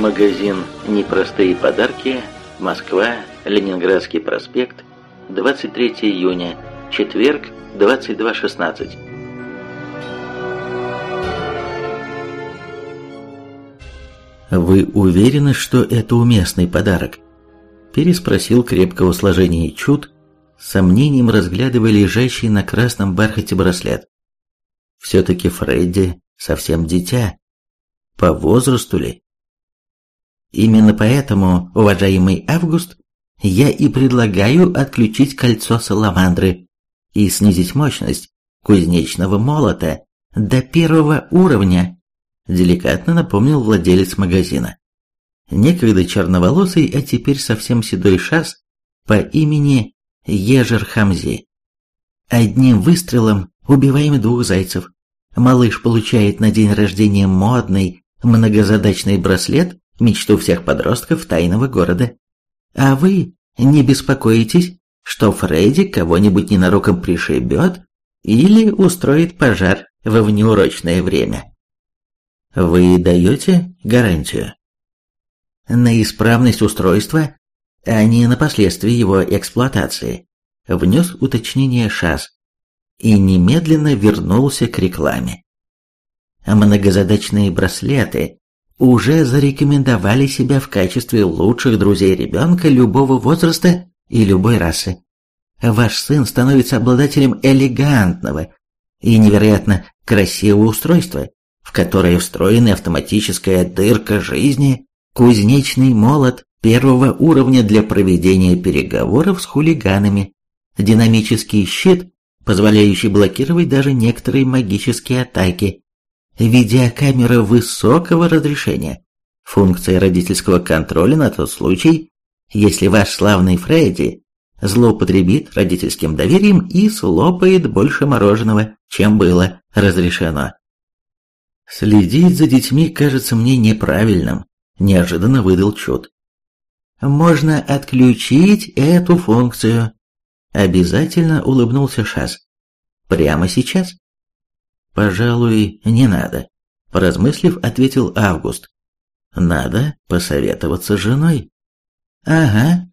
Магазин «Непростые подарки», Москва, Ленинградский проспект, 23 июня, четверг, 22.16. «Вы уверены, что это уместный подарок?» Переспросил крепкого сложения Чуд, сомнением разглядывая лежащий на красном бархате браслет. Все-таки Фредди совсем дитя. По возрасту ли? Именно поэтому, уважаемый Август, я и предлагаю отключить кольцо саламандры и снизить мощность кузнечного молота до первого уровня, деликатно напомнил владелец магазина. Некогда черноволосый, а теперь совсем седой шас по имени Ежер Хамзи. Одним выстрелом убиваем двух зайцев. Малыш получает на день рождения модный многозадачный браслет мечту всех подростков тайного города. А вы не беспокоитесь, что Фредди кого-нибудь ненароком пришибет или устроит пожар во внеурочное время. Вы даете гарантию? На исправность устройства, а не на последствия его эксплуатации, внес уточнение ШАС и немедленно вернулся к рекламе. Многозадачные браслеты уже зарекомендовали себя в качестве лучших друзей ребенка любого возраста и любой расы. Ваш сын становится обладателем элегантного и невероятно красивого устройства, в которое встроена автоматическая дырка жизни, кузнечный молот первого уровня для проведения переговоров с хулиганами, динамический щит, позволяющий блокировать даже некоторые магические атаки, видеокамера высокого разрешения, функция родительского контроля на тот случай, если ваш славный Фредди злоупотребит родительским доверием и слопает больше мороженого, чем было разрешено. Следить за детьми кажется мне неправильным, неожиданно выдал Чуд. Можно отключить эту функцию. Обязательно улыбнулся Шас. Прямо сейчас. «Пожалуй, не надо», – поразмыслив, ответил Август. «Надо посоветоваться с женой». «Ага».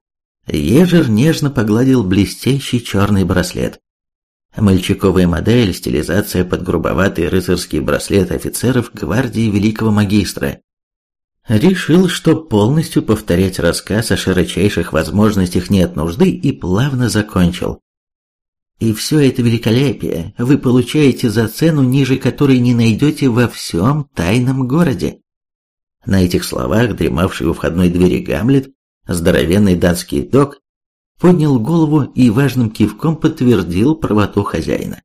Ежер нежно погладил блестящий черный браслет. Мальчиковая модель, стилизация под грубоватый рыцарский браслет офицеров гвардии великого магистра. Решил, что полностью повторять рассказ о широчайших возможностях нет нужды и плавно закончил. И все это великолепие вы получаете за цену, ниже которой не найдете во всем тайном городе. На этих словах дремавший у входной двери Гамлет, здоровенный датский док, поднял голову и важным кивком подтвердил правоту хозяина.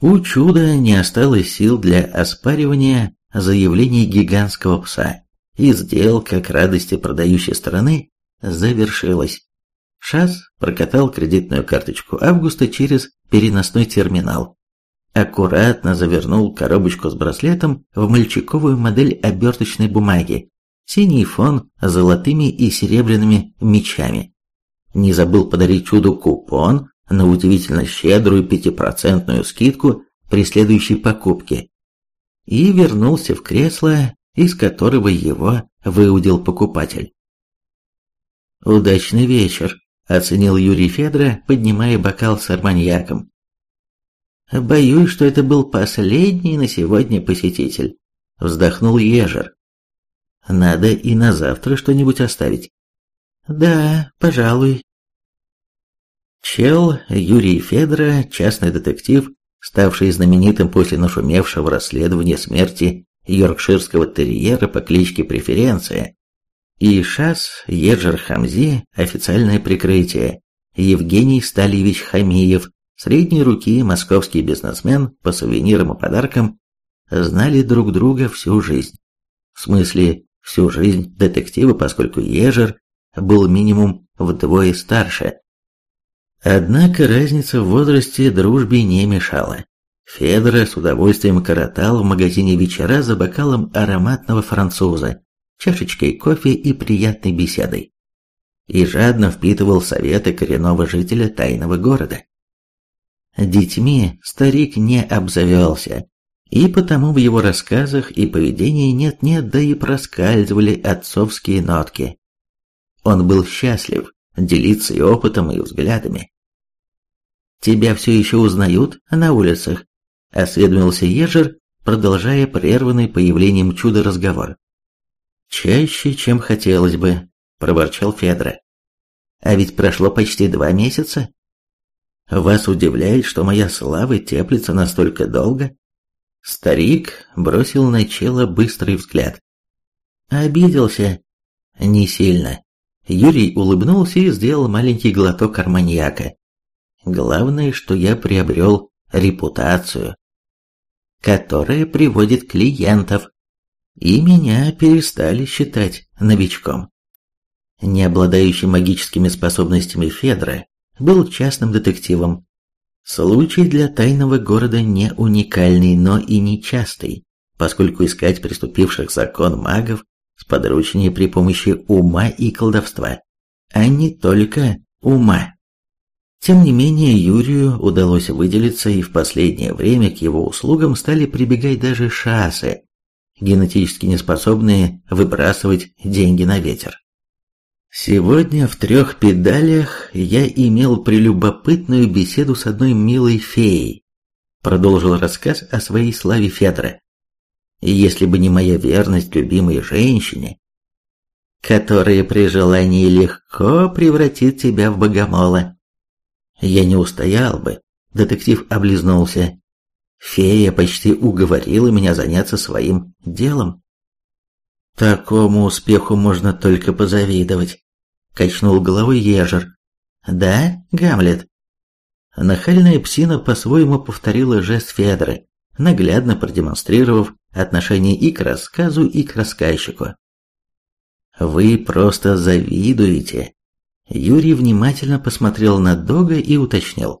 У чуда не осталось сил для оспаривания заявлений гигантского пса, и сделка к радости продающей стороны завершилась. Шас прокатал кредитную карточку Августа через переносной терминал. Аккуратно завернул коробочку с браслетом в мальчиковую модель оберточной бумаги. Синий фон с золотыми и серебряными мечами. Не забыл подарить чуду купон на удивительно щедрую пятипроцентную скидку при следующей покупке. И вернулся в кресло, из которого его выудил покупатель. «Удачный вечер», оценил Юрий Федора, поднимая бокал с арманьяком. «Боюсь, что это был последний на сегодня посетитель», — вздохнул Ежер. «Надо и на завтра что-нибудь оставить». «Да, пожалуй». Чел Юрий Федора, частный детектив, ставший знаменитым после нашумевшего расследования смерти йоркширского терьера по кличке Преференция, и ШАС Еджер Хамзи – официальное прикрытие. Евгений Стальевич Хамиев, средней руки московский бизнесмен по сувенирам и подаркам, знали друг друга всю жизнь. В смысле, всю жизнь детектива, поскольку Ежер был минимум вдвое старше. Однако разница в возрасте дружбе не мешала. Федора с удовольствием коротал в магазине вечера за бокалом ароматного француза, чашечкой кофе и приятной беседой. И жадно впитывал советы коренного жителя тайного города. Детьми старик не обзавелся, И потому в его рассказах и поведении нет-нет, да и проскальзывали отцовские нотки. Он был счастлив делиться и опытом, и взглядами. «Тебя все еще узнают на улицах?» – осведомился Ежер, продолжая прерванный появлением чуда разговор. «Чаще, чем хотелось бы», – проворчал Федра. «А ведь прошло почти два месяца. Вас удивляет, что моя слава теплится настолько долго?» Старик бросил на чело быстрый взгляд. «Обиделся?» «Не сильно». Юрий улыбнулся и сделал маленький глоток арманьяка. «Главное, что я приобрел репутацию, которая приводит клиентов, и меня перестали считать новичком. Не обладающий магическими способностями Федра был частным детективом. Случай для тайного города не уникальный, но и нечастый, поскольку искать приступивших закон магов с подручнее при помощи ума и колдовства, а не только ума. Тем не менее, Юрию удалось выделиться, и в последнее время к его услугам стали прибегать даже шасы, генетически неспособные выбрасывать деньги на ветер. Сегодня в трех педалях я имел прелюбопытную беседу с одной милой феей, продолжил рассказ о своей славе Федора. И если бы не моя верность любимой женщине, которая при желании легко превратит тебя в богомола, я не устоял бы, детектив облизнулся. Фея почти уговорила меня заняться своим делом. Такому успеху можно только позавидовать, качнул головой Ежер. Да, Гамлет? Нахальная псина по-своему повторила жест Федры, наглядно продемонстрировав отношение и к рассказу, и к рассказчику. «Вы просто завидуете!» Юрий внимательно посмотрел на Дога и уточнил.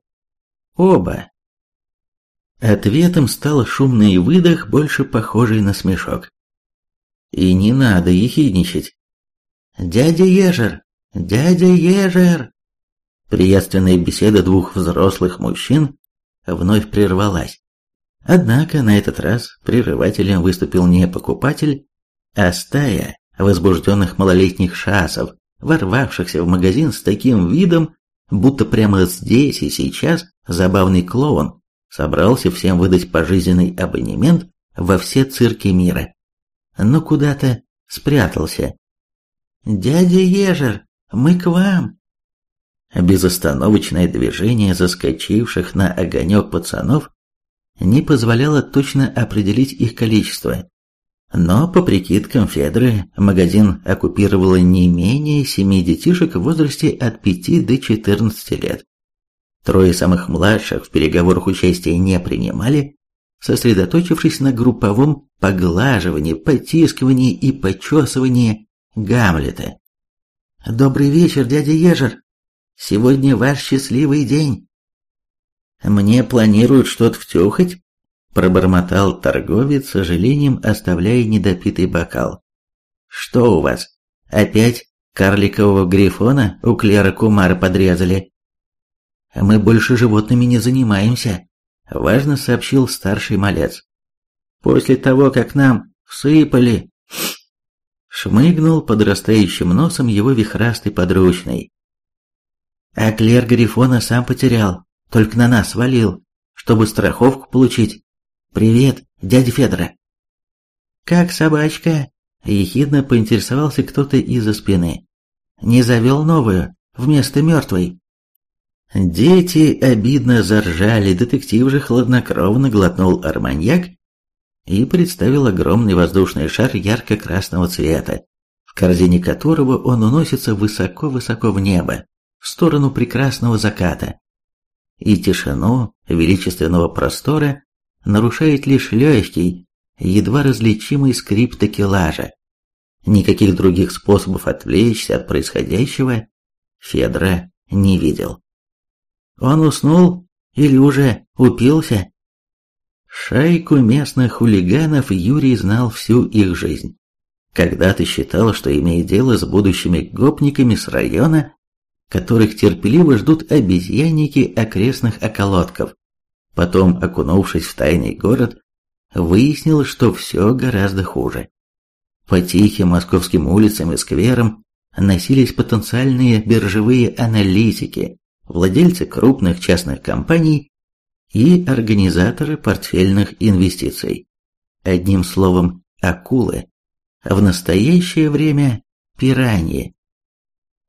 «Оба!» Ответом стал шумный выдох, больше похожий на смешок. «И не надо ехидничать!» «Дядя Ежер! Дядя Ежер!» Приятственная беседа двух взрослых мужчин вновь прервалась. Однако на этот раз прерывателем выступил не покупатель, а стая возбужденных малолетних шасов, ворвавшихся в магазин с таким видом, будто прямо здесь и сейчас забавный клоун собрался всем выдать пожизненный абонемент во все цирки мира. Но куда-то спрятался. «Дядя Ежер, мы к вам!» Безостановочное движение заскочивших на огонек пацанов не позволяло точно определить их количество. Но, по прикидкам Федры, магазин оккупировало не менее семи детишек в возрасте от 5 до 14 лет. Трое самых младших в переговорах участия не принимали, сосредоточившись на групповом поглаживании, потискивании и почесывании Гамлета. «Добрый вечер, дядя Ежер! Сегодня ваш счастливый день!» «Мне планируют что-то втюхать?» Пробормотал торговец, сожалением оставляя недопитый бокал. «Что у вас? Опять карликового грифона у Клера Кумара подрезали?» «Мы больше животными не занимаемся», — важно сообщил старший малец. «После того, как нам всыпали...» Шмыгнул подрастающим носом его вихрастый подручный. «А Клер Грифона сам потерял, только на нас валил, чтобы страховку получить. «Привет, дядя Федора!» «Как собачка?» – ехидно поинтересовался кто-то из-за спины. «Не завел новую, вместо мертвой?» Дети обидно заржали, детектив же хладнокровно глотнул арманьяк и представил огромный воздушный шар ярко-красного цвета, в корзине которого он уносится высоко-высоко в небо, в сторону прекрасного заката. И тишину величественного простора нарушает лишь легкий, едва различимый скрип такелажа. Никаких других способов отвлечься от происходящего Федора не видел. Он уснул или уже упился? Шайку местных хулиганов Юрий знал всю их жизнь. Когда-то считал, что имеет дело с будущими гопниками с района, которых терпеливо ждут обезьянники окрестных околотков. Потом, окунувшись в тайный город, выяснил, что все гораздо хуже. По тихим московским улицам и скверам носились потенциальные биржевые аналитики, владельцы крупных частных компаний и организаторы портфельных инвестиций. Одним словом, акулы. В настоящее время пираньи.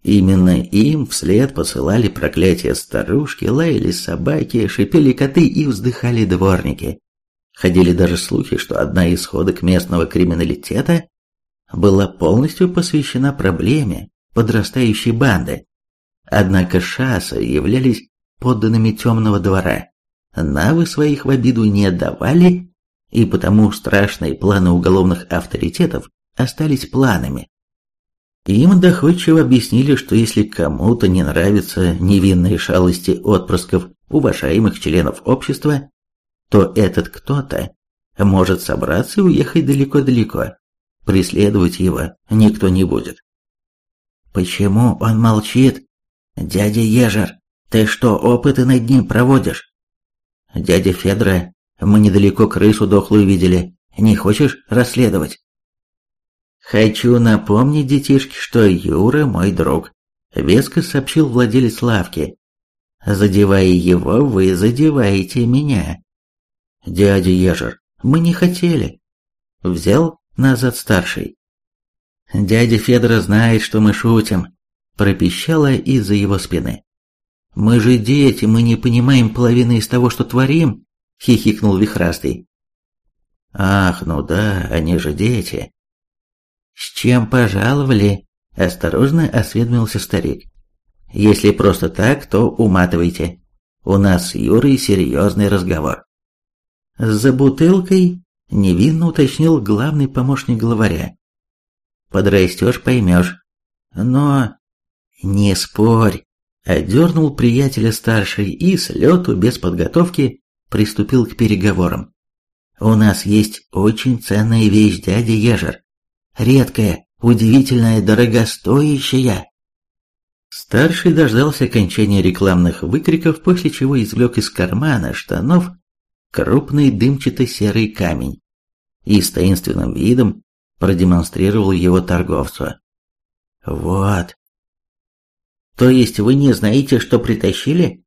Именно им вслед посылали проклятия старушки, лаяли собаки, шипели коты и вздыхали дворники. Ходили даже слухи, что одна из ходок местного криминалитета была полностью посвящена проблеме подрастающей банды. Однако шассы являлись подданными темного двора. Навы своих в обиду не давали, и потому страшные планы уголовных авторитетов остались планами. Им доходчиво объяснили, что если кому-то не нравятся невинные шалости отпрысков уважаемых членов общества, то этот кто-то может собраться и уехать далеко-далеко. Преследовать его никто не будет. «Почему он молчит? Дядя Ежер, ты что, опыты над ним проводишь?» «Дядя Федора, мы недалеко крысу дохлую видели. Не хочешь расследовать?» «Хочу напомнить, детишки, что Юра мой друг», — веско сообщил владелец лавки. «Задевая его, вы задеваете меня». «Дядя Ежер, мы не хотели». Взял назад старший. «Дядя Федора знает, что мы шутим», — пропищала из-за его спины. «Мы же дети, мы не понимаем половины из того, что творим», — хихикнул Вихрастый. «Ах, ну да, они же дети», «С чем пожаловали?» – осторожно осведомился старик. «Если просто так, то уматывайте. У нас с Юрой серьезный разговор». «За бутылкой?» – невинно уточнил главный помощник главаря. «Подрастешь, поймешь. Но...» «Не спорь!» – одернул приятеля старший и с лету без подготовки приступил к переговорам. «У нас есть очень ценная вещь, дядя Ежер редкая, удивительная, дорогостоящая. Старший дождался окончания рекламных выкриков, после чего извлек из кармана штанов крупный дымчато-серый камень и с таинственным видом продемонстрировал его торговцу. «Вот». «То есть вы не знаете, что притащили?»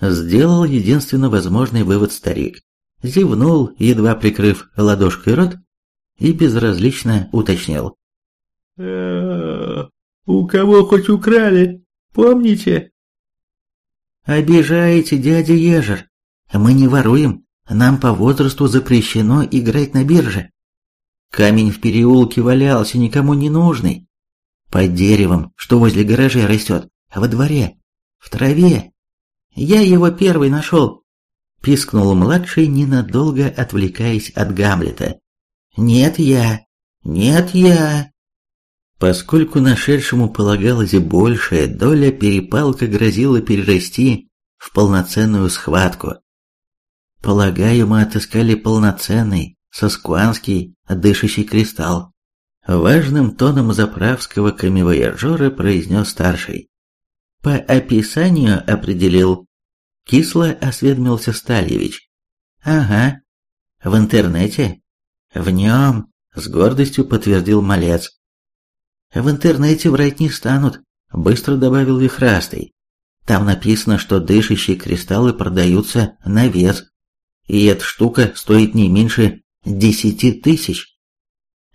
Сделал единственно возможный вывод старик. Зевнул, едва прикрыв ладошкой рот, и безразлично уточнил. «Э, «У кого хоть украли, помните?» «Обижаете, дядя Ежер. Мы не воруем, нам по возрасту запрещено играть на бирже. Камень в переулке валялся, никому не нужный. Под деревом, что возле гаража растет, во дворе, в траве. Я его первый нашел», — пискнул младший, ненадолго отвлекаясь от Гамлета. «Нет я! Нет я!» Поскольку нашедшему полагалась большая доля, перепалка грозила перерасти в полноценную схватку. Полагаю, мы отыскали полноценный, соскуанский, дышащий кристалл. Важным тоном заправского камевояжера произнес старший. По описанию определил. Кисло осведомился Стальевич. Ага. В интернете «В нем», — с гордостью подтвердил малец. «В интернете врать не станут», — быстро добавил Вихрастый. «Там написано, что дышащие кристаллы продаются на вес, и эта штука стоит не меньше десяти тысяч».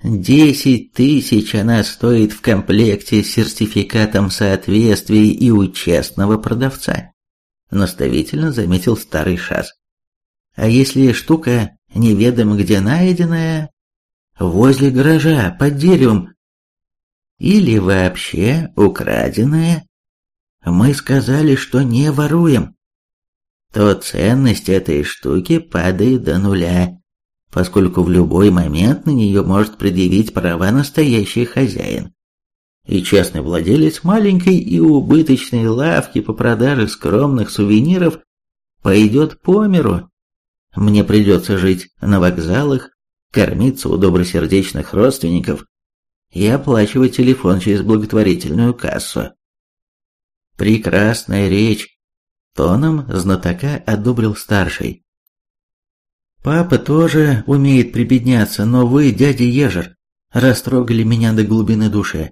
«Десять тысяч она стоит в комплекте с сертификатом соответствия и у честного продавца», — наставительно заметил старый шас. «А если штука неведомо где найденное, возле гаража, под деревом, или вообще украденное, мы сказали, что не воруем, то ценность этой штуки падает до нуля, поскольку в любой момент на нее может предъявить права настоящий хозяин. И честный владелец маленькой и убыточной лавки по продаже скромных сувениров пойдет по миру мне придется жить на вокзалах, кормиться у добросердечных родственников и оплачивать телефон через благотворительную кассу. Прекрасная речь, тоном знатока одобрил старший. Папа тоже умеет прибедняться, но вы, дядя Ежер, растрогали меня до глубины души.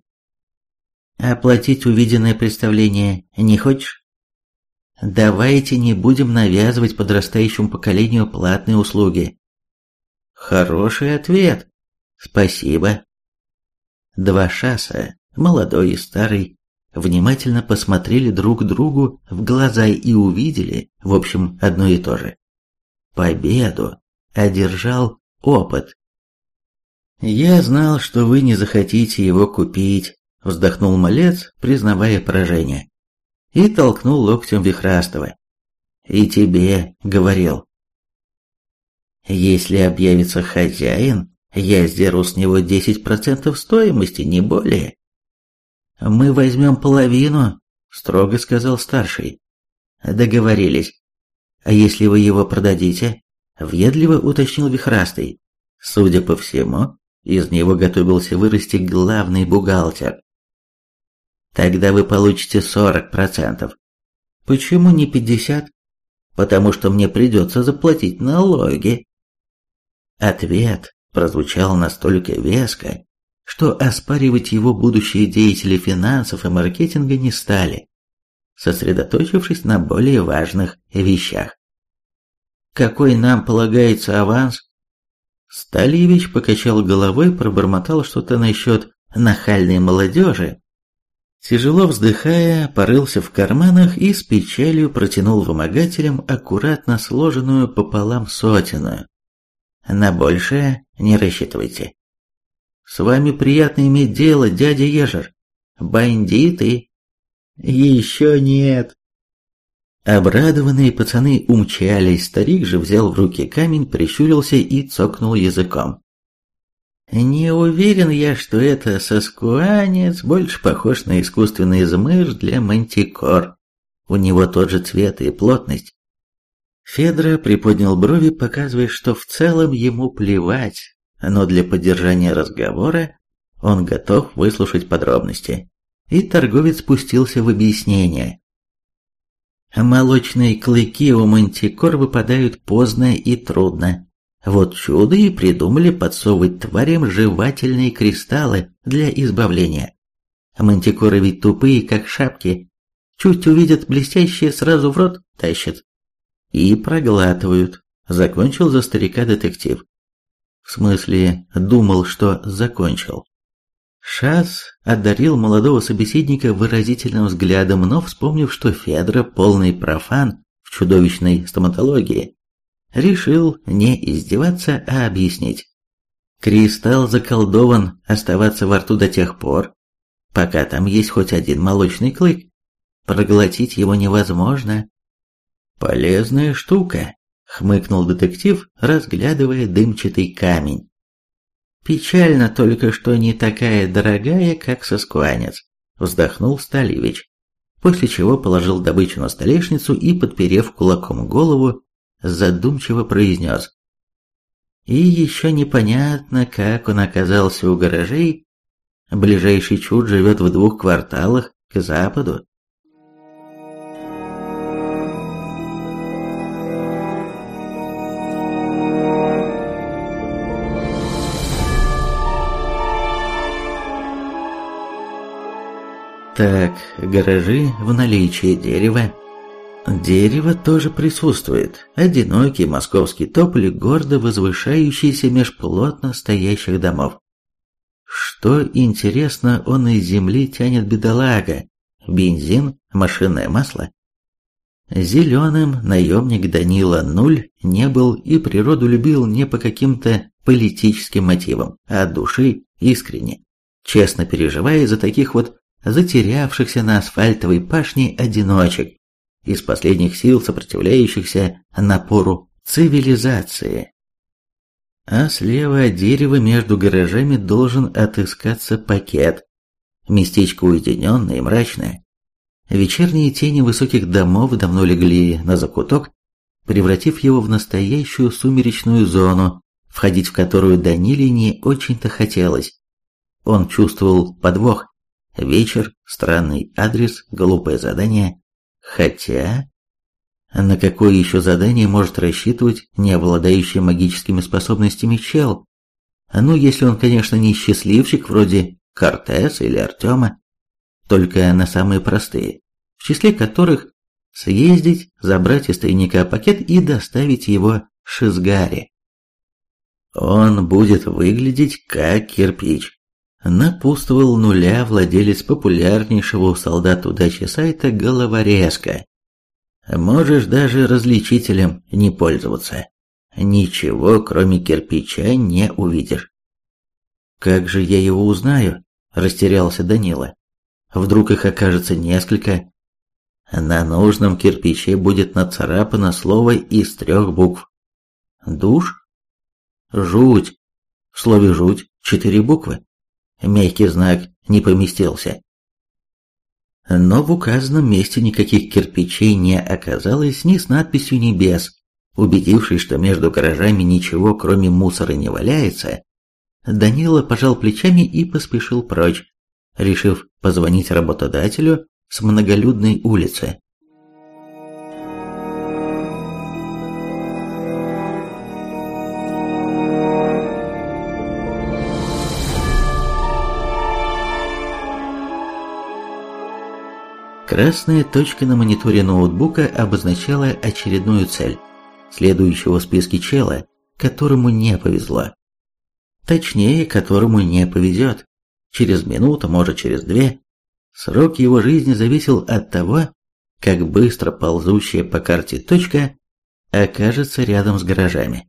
Оплатить увиденное представление не хочешь? Давайте не будем навязывать подрастающему поколению платные услуги. Хороший ответ. Спасибо. Два шасса, молодой и старый, внимательно посмотрели друг другу в глаза и увидели, в общем, одно и то же. Победу одержал опыт. «Я знал, что вы не захотите его купить», — вздохнул малец, признавая поражение. И толкнул локтем Вихрастова. «И тебе», — говорил. «Если объявится хозяин, я сдеру с него 10% стоимости, не более». «Мы возьмем половину», — строго сказал старший. «Договорились. А если вы его продадите?» — въедливо уточнил Вихрастый. Судя по всему, из него готовился вырасти главный бухгалтер. Тогда вы получите 40%. Почему не 50? Потому что мне придется заплатить налоги. Ответ прозвучал настолько веско, что оспаривать его будущие деятели финансов и маркетинга не стали, сосредоточившись на более важных вещах. Какой нам полагается аванс? Стальевич покачал головой, пробормотал что-то насчет нахальной молодежи. Тяжело вздыхая, порылся в карманах и с печалью протянул вымогателям аккуратно сложенную пополам сотину. На большее не рассчитывайте. С вами приятно иметь дело, дядя Ежер. Бандиты. Еще нет, Обрадованные пацаны умчались, старик же взял в руки камень, прищурился и цокнул языком. Не уверен я, что это соскуанец больше похож на искусственный измыш для мантикор. У него тот же цвет и плотность. Федра приподнял брови, показывая, что в целом ему плевать, но для поддержания разговора он готов выслушать подробности. И торговец спустился в объяснение. Молочные клыки у мантикор выпадают поздно и трудно. Вот чудо и придумали подсовывать тварям жевательные кристаллы для избавления. Мантикоры ведь тупые, как шапки. Чуть увидят блестящее, сразу в рот тащат. И проглатывают. Закончил за старика детектив. В смысле, думал, что закончил. Шас одарил молодого собеседника выразительным взглядом, но, вспомнив, что Федора полный профан в чудовищной стоматологии, решил не издеваться, а объяснить. Кристалл заколдован оставаться во рту до тех пор, пока там есть хоть один молочный клык. Проглотить его невозможно. Полезная штука, хмыкнул детектив, разглядывая дымчатый камень. Печально только, что не такая дорогая, как соскуанец, вздохнул Сталевич, после чего положил добычу на столешницу и, подперев кулаком голову, задумчиво произнес. И еще непонятно, как он оказался у гаражей. Ближайший чуд живет в двух кварталах к западу. Так, гаражи в наличии дерева. Дерево тоже присутствует. Одинокий московский тополь, гордо возвышающийся меж плотно стоящих домов. Что, интересно, он из земли тянет бедолага? Бензин, машинное масло? Зеленым наемник Данила Нуль не был и природу любил не по каким-то политическим мотивам, а от души искренне, честно переживая за таких вот затерявшихся на асфальтовой пашне одиночек, из последних сил сопротивляющихся напору цивилизации. А слева от дерева между гаражами должен отыскаться пакет. Местечко уединенное и мрачное. Вечерние тени высоких домов давно легли на закуток, превратив его в настоящую сумеречную зону, входить в которую Даниле не очень-то хотелось. Он чувствовал подвох, Вечер, странный адрес, глупое задание. Хотя... На какое еще задание может рассчитывать не обладающий магическими способностями чел? Ну, если он, конечно, не счастливчик вроде Кортеса или Артема, только на самые простые, в числе которых съездить, забрать из тайника пакет и доставить его Шизгаре. Он будет выглядеть как кирпич. Напутствовал нуля владелец популярнейшего у солдат удачи сайта Головорезка. Можешь даже различителем не пользоваться. Ничего, кроме кирпича, не увидишь. Как же я его узнаю? Растерялся Данила. Вдруг их окажется несколько. На нужном кирпиче будет нацарапано слово из трех букв. Душ? Жуть. В слове «жуть» четыре буквы. Мягкий знак не поместился. Но в указанном месте никаких кирпичей не оказалось ни с надписью «Небес». Убедившись, что между гаражами ничего, кроме мусора, не валяется, Данила пожал плечами и поспешил прочь, решив позвонить работодателю с многолюдной улицы. Красная точка на мониторе ноутбука обозначала очередную цель, следующего в списке чела, которому не повезло. Точнее, которому не повезет. Через минуту, может через две. Срок его жизни зависел от того, как быстро ползущая по карте точка окажется рядом с гаражами.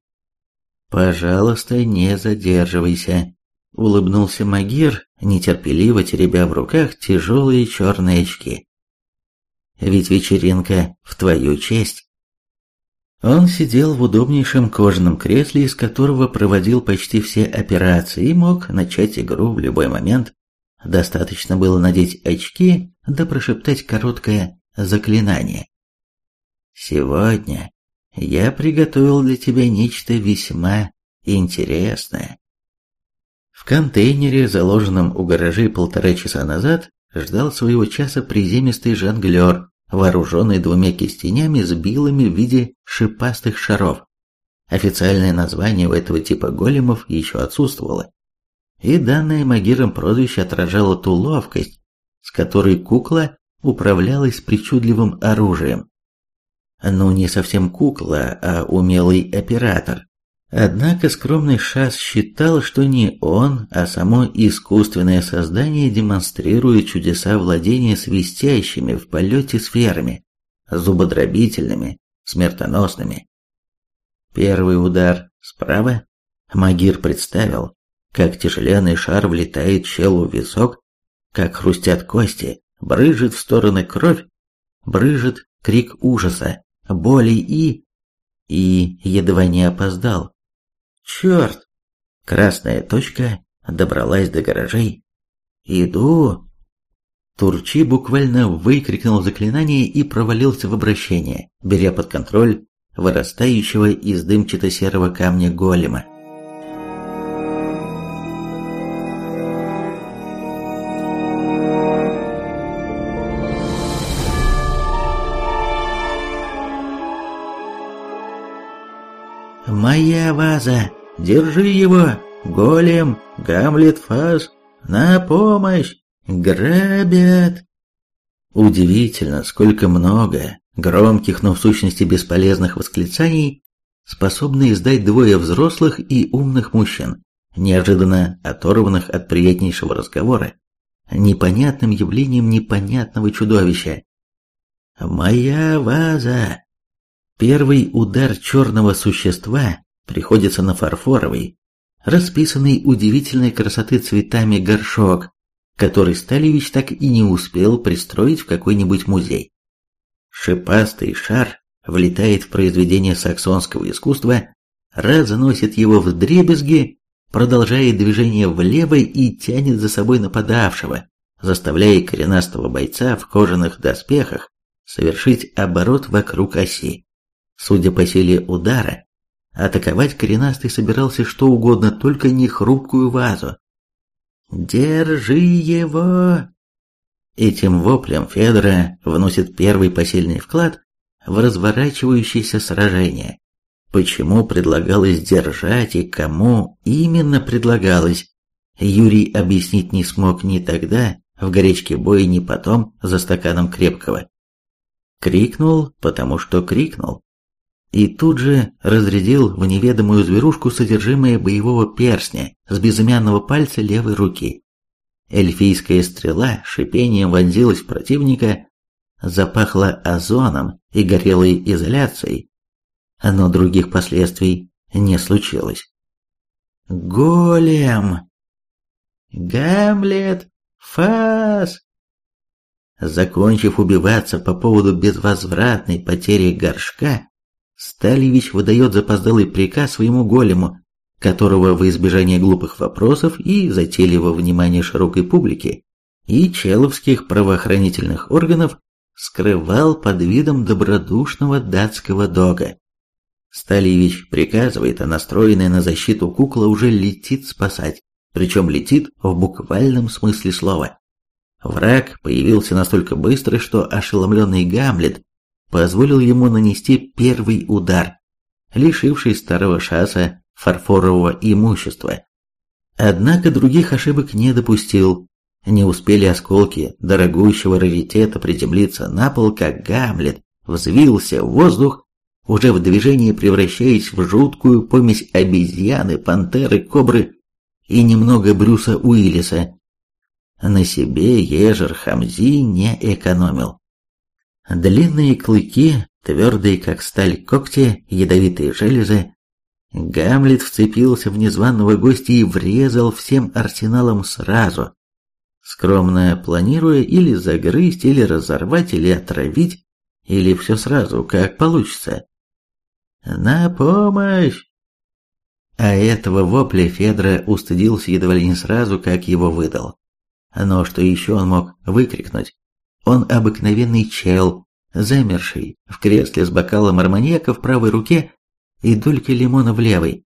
«Пожалуйста, не задерживайся», — улыбнулся Магир, нетерпеливо теребя в руках тяжелые черные очки ведь вечеринка в твою честь. Он сидел в удобнейшем кожаном кресле, из которого проводил почти все операции и мог начать игру в любой момент. Достаточно было надеть очки да прошептать короткое заклинание. «Сегодня я приготовил для тебя нечто весьма интересное». В контейнере, заложенном у гаражей полтора часа назад, ждал своего часа приземистый жонглер, вооруженный двумя кистенями с билами в виде шипастых шаров. Официальное название у этого типа големов еще отсутствовало. И данное Магиром прозвище отражало ту ловкость, с которой кукла управлялась причудливым оружием. Ну, не совсем кукла, а умелый оператор, Однако скромный Шас считал, что не он, а само искусственное создание демонстрирует чудеса владения свистящими в полете сферами, зубодробительными, смертоносными. Первый удар справа. Магир представил, как тяжеленный шар влетает челу в висок, как хрустят кости, брыжет в стороны кровь, брыжет крик ужаса, боли и... И едва не опоздал, Черт! Красная точка добралась до гаражей. Иду! Турчи буквально выкрикнул заклинание и провалился в обращение, беря под контроль вырастающего из дымчато-серого камня голема. «Моя ваза!» Держи его, голем, Гамлет Фас, на помощь! Грабят!» Удивительно, сколько много громких, но в сущности бесполезных восклицаний способны издать двое взрослых и умных мужчин, неожиданно оторванных от приятнейшего разговора, непонятным явлением непонятного чудовища. «Моя ваза!» Первый удар черного существа приходится на фарфоровый, расписанный удивительной красоты цветами горшок, который Сталевич так и не успел пристроить в какой-нибудь музей. Шипастый шар влетает в произведение саксонского искусства, разносит его в дребезги, продолжает движение влево и тянет за собой нападавшего, заставляя коренастого бойца в кожаных доспехах совершить оборот вокруг оси. Судя по силе удара, Атаковать коренастый собирался что угодно, только не хрупкую вазу. «Держи его!» Этим воплем Федора вносит первый посильный вклад в разворачивающееся сражение. Почему предлагалось держать и кому именно предлагалось, Юрий объяснить не смог ни тогда, в горячке боя, ни потом, за стаканом крепкого. Крикнул, потому что крикнул. И тут же разрядил в неведомую зверушку содержимое боевого перстня с безымянного пальца левой руки. Эльфийская стрела шипением вонзилась в противника, запахла озоном и горелой изоляцией, но других последствий не случилось. «Голем!» «Гамлет! Фас!» Закончив убиваться по поводу безвозвратной потери горшка, Сталевич выдает запоздалый приказ своему голему, которого в избежание глупых вопросов и затейливого внимания широкой публики и человских правоохранительных органов скрывал под видом добродушного датского дога. Сталевич приказывает, а настроенная на защиту кукла уже летит спасать, причем летит в буквальном смысле слова. Враг появился настолько быстро, что ошеломленный Гамлет позволил ему нанести первый удар, лишивший старого шасса фарфорового имущества. Однако других ошибок не допустил. Не успели осколки дорогущего раритета приземлиться на пол, как Гамлет взвился в воздух, уже в движении превращаясь в жуткую помесь обезьяны, пантеры, кобры и немного Брюса Уиллиса. На себе Ежер Хамзи не экономил. Длинные клыки, твердые как сталь когти, ядовитые железы. Гамлет вцепился в незваного гостя и врезал всем арсеналом сразу, скромно планируя или загрызть, или разорвать, или отравить, или все сразу, как получится. «На помощь!» А этого вопля Федра устыдился едва ли не сразу, как его выдал. Но что еще он мог выкрикнуть? Он обыкновенный чел, замерший в кресле с бокалом арманьяка в правой руке и долькой лимона в левой.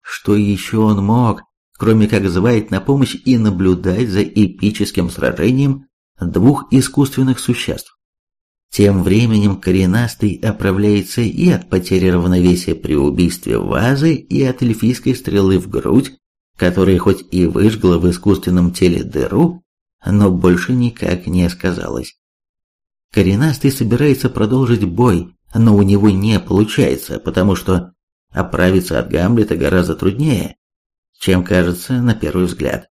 Что еще он мог, кроме как звать на помощь и наблюдать за эпическим сражением двух искусственных существ? Тем временем коренастый оправляется и от потери равновесия при убийстве вазы, и от эльфийской стрелы в грудь, которая хоть и выжгла в искусственном теле дыру, но больше никак не сказалось. Коренастый собирается продолжить бой, но у него не получается, потому что оправиться от Гамлета гораздо труднее, чем кажется на первый взгляд.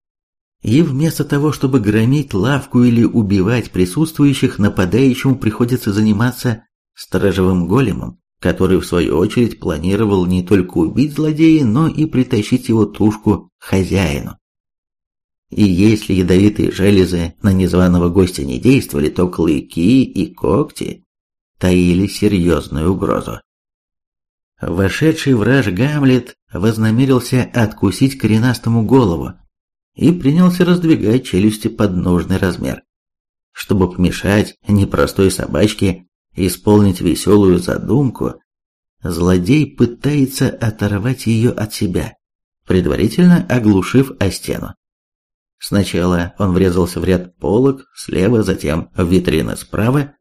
И вместо того, чтобы громить лавку или убивать присутствующих, нападающему приходится заниматься сторожевым големом, который в свою очередь планировал не только убить злодея, но и притащить его тушку хозяину. И если ядовитые железы на незваного гостя не действовали, то клыки и когти таили серьезную угрозу. Вошедший враж Гамлет вознамерился откусить коренастому голову, и принялся раздвигать челюсти под нужный размер, чтобы помешать непростой собачке исполнить веселую задумку. Злодей пытается оторвать ее от себя, предварительно оглушив о стену. Сначала он врезался в ряд полок слева, затем в витрины справа,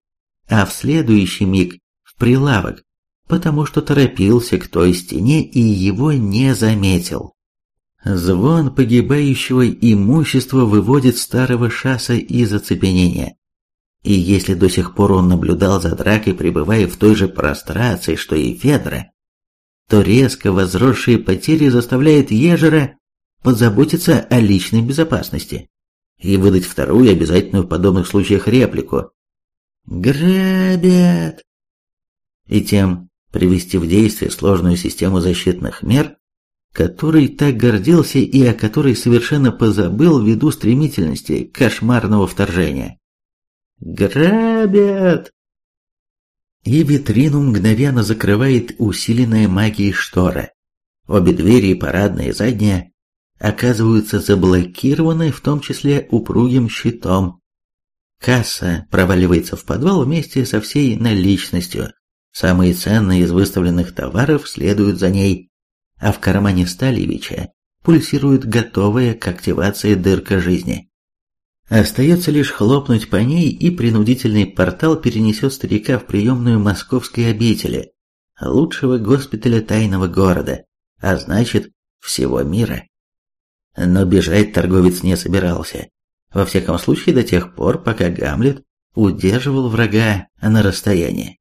а в следующий миг в прилавок, потому что торопился к той стене и его не заметил. Звон погибающего имущества выводит старого шаса из оцепенения. И если до сих пор он наблюдал за дракой, пребывая в той же прострации, что и Федора, то резко возросшие потери заставляют Ежера позаботиться о личной безопасности и выдать вторую обязательную в подобных случаях реплику «Грабят!» и тем привести в действие сложную систему защитных мер, которой так гордился и о которой совершенно позабыл ввиду стремительности кошмарного вторжения. «Грабят!» И витрину мгновенно закрывает усиленная магией штора. Обе двери, парадная и задняя, оказываются заблокированы, в том числе упругим щитом. Касса проваливается в подвал вместе со всей наличностью. Самые ценные из выставленных товаров следуют за ней, а в кармане Сталевича пульсирует готовая к активации дырка жизни. Остается лишь хлопнуть по ней, и принудительный портал перенесет старика в приемную московской обители, лучшего госпиталя тайного города, а значит, всего мира. Но бежать торговец не собирался. Во всяком случае, до тех пор, пока Гамлет удерживал врага на расстоянии.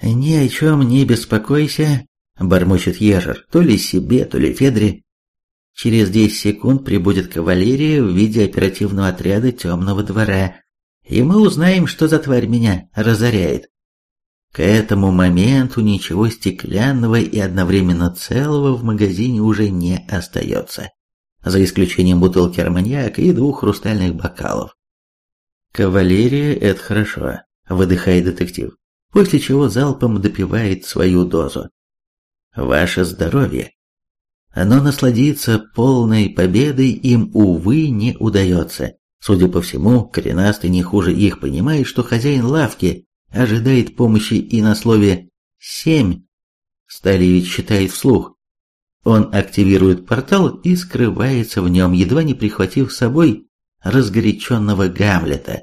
«Ни о чем не беспокойся», — бормочет Ежер, то ли себе, то ли Федре. Через 10 секунд прибудет кавалерия в виде оперативного отряда темного двора, и мы узнаем, что за тварь меня разоряет. К этому моменту ничего стеклянного и одновременно целого в магазине уже не остается, за исключением бутылки арманьяка и двух хрустальных бокалов. «Кавалерия – это хорошо», – выдыхает детектив, после чего залпом допивает свою дозу. «Ваше здоровье!» Но насладиться полной победой им, увы, не удается. Судя по всему, коренастый не хуже их понимает, что хозяин лавки ожидает помощи и на слове «семь». Сталевич считает вслух. Он активирует портал и скрывается в нем, едва не прихватив с собой разгоряченного Гамлета.